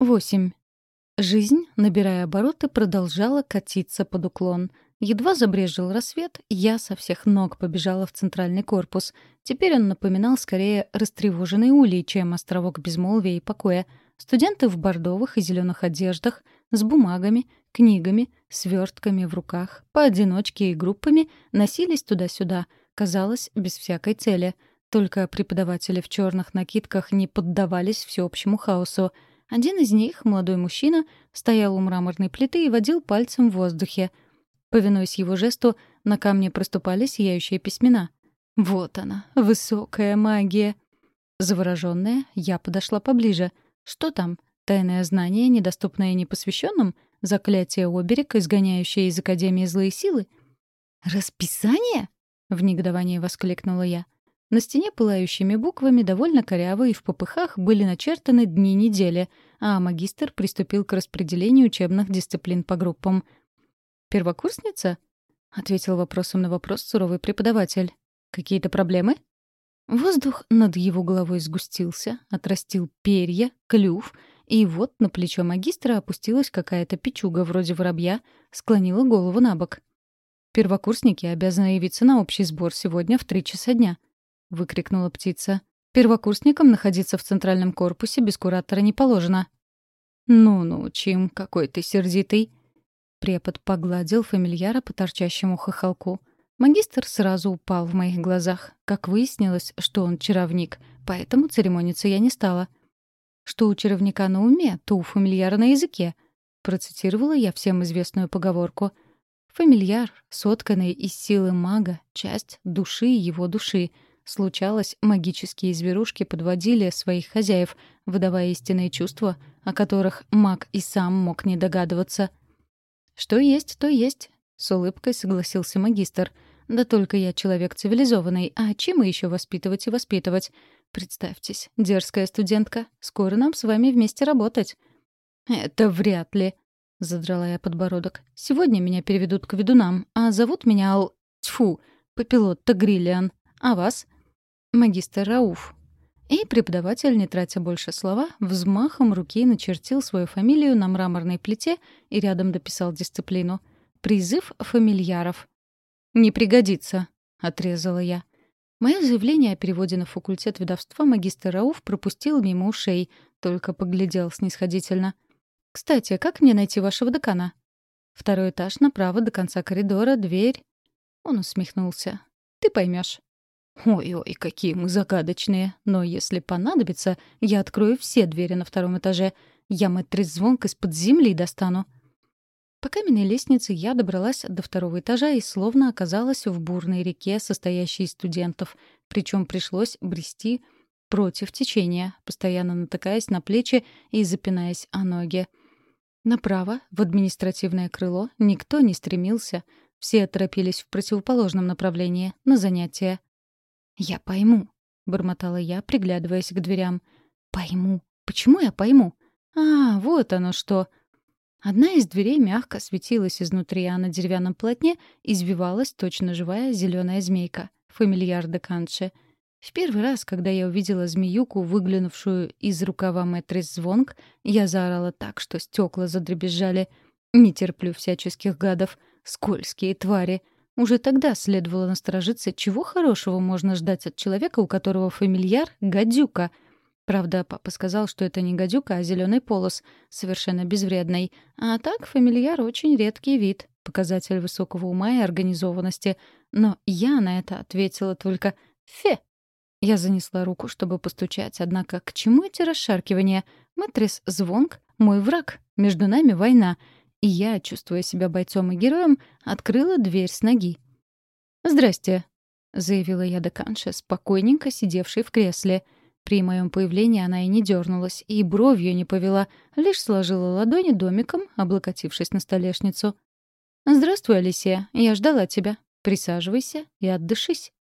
8. Жизнь, набирая обороты, продолжала катиться под уклон. Едва забрежил рассвет, я со всех ног побежала в центральный корпус. Теперь он напоминал скорее растревоженный улей, чем островок безмолвия и покоя. Студенты в бордовых и зеленых одеждах, с бумагами, книгами, свертками в руках, поодиночке и группами носились туда-сюда, казалось, без всякой цели. Только преподаватели в черных накидках не поддавались всеобщему хаосу — один из них, молодой мужчина, стоял у мраморной плиты и водил пальцем в воздухе. Повинуясь его жесту, на камне проступали сияющие письмена. Вот она, высокая магия. Заворожённая, я подошла поближе. Что там? Тайное знание, недоступное непосвященным? Заклятие оберег, изгоняющее из Академии злые силы? «Расписание?» — в негодовании воскликнула я. На стене пылающими буквами, довольно коряво и в попыхах, были начертаны дни недели, а магистр приступил к распределению учебных дисциплин по группам. «Первокурсница?» — ответил вопросом на вопрос суровый преподаватель. «Какие-то проблемы?» Воздух над его головой сгустился, отрастил перья, клюв, и вот на плечо магистра опустилась какая-то печуга вроде воробья, склонила голову на бок. «Первокурсники обязаны явиться на общий сбор сегодня в три часа дня», — выкрикнула птица. «Первокурсникам находиться в центральном корпусе без куратора не положено». «Ну-ну, Чим, какой ты сердитый!» Препод погладил фамильяра по торчащему хохолку. Магистр сразу упал в моих глазах. Как выяснилось, что он чаровник, поэтому церемониться я не стала. «Что у чаровника на уме, то у фамильяра на языке», — процитировала я всем известную поговорку. «Фамильяр, сотканный из силы мага, часть души его души — Случалось, магические зверушки подводили своих хозяев, выдавая истинные чувства, о которых маг и сам мог не догадываться. «Что есть, то есть», — с улыбкой согласился магистр. «Да только я человек цивилизованный, а чем еще воспитывать и воспитывать? Представьтесь, дерзкая студентка, скоро нам с вами вместе работать». «Это вряд ли», — задрала я подбородок. «Сегодня меня переведут к ведунам, а зовут меня Ал... Тьфу, Папилот Тагриллиан. А вас?» Магистр Рауф. И преподаватель, не тратя больше слова, взмахом руки начертил свою фамилию на мраморной плите и рядом дописал дисциплину. «Призыв фамильяров». «Не пригодится», — отрезала я. Мое заявление о переводе на факультет ведовства магистр Рауф пропустил мимо ушей, только поглядел снисходительно. «Кстати, как мне найти вашего декана?» «Второй этаж направо до конца коридора, дверь...» Он усмехнулся. «Ты поймешь. Ой-ой, какие мы загадочные. Но если понадобится, я открою все двери на втором этаже. Я мэтрис звонк из-под земли достану. По каменной лестнице я добралась до второго этажа и словно оказалась в бурной реке, состоящей из студентов. Причем пришлось брести против течения, постоянно натыкаясь на плечи и запинаясь о ноги. Направо, в административное крыло, никто не стремился. Все торопились в противоположном направлении, на занятия. «Я пойму», — бормотала я, приглядываясь к дверям. «Пойму. Почему я пойму? А, вот оно что!» Одна из дверей мягко светилась изнутри, а на деревянном полотне извивалась точно живая зеленая змейка. Фамильяр де Канше. В первый раз, когда я увидела змеюку, выглянувшую из рукава Мэтрис Звонг, я заорала так, что стекла задребезжали. Не терплю всяческих гадов. Скользкие твари. Уже тогда следовало насторожиться, чего хорошего можно ждать от человека, у которого фамильяр — гадюка. Правда, папа сказал, что это не гадюка, а зеленый полос, совершенно безвредный. А так фамильяр — очень редкий вид, показатель высокого ума и организованности. Но я на это ответила только «фе». Я занесла руку, чтобы постучать, однако к чему эти расшаркивания? Мэтрис Звонк — мой враг, между нами война — и я, чувствуя себя бойцом и героем, открыла дверь с ноги. «Здрасте», — заявила я до Канша, спокойненько сидевшей в кресле. При моем появлении она и не дернулась, и бровью не повела, лишь сложила ладони домиком, облокотившись на столешницу. «Здравствуй, Алисия, я ждала тебя. Присаживайся и отдышись».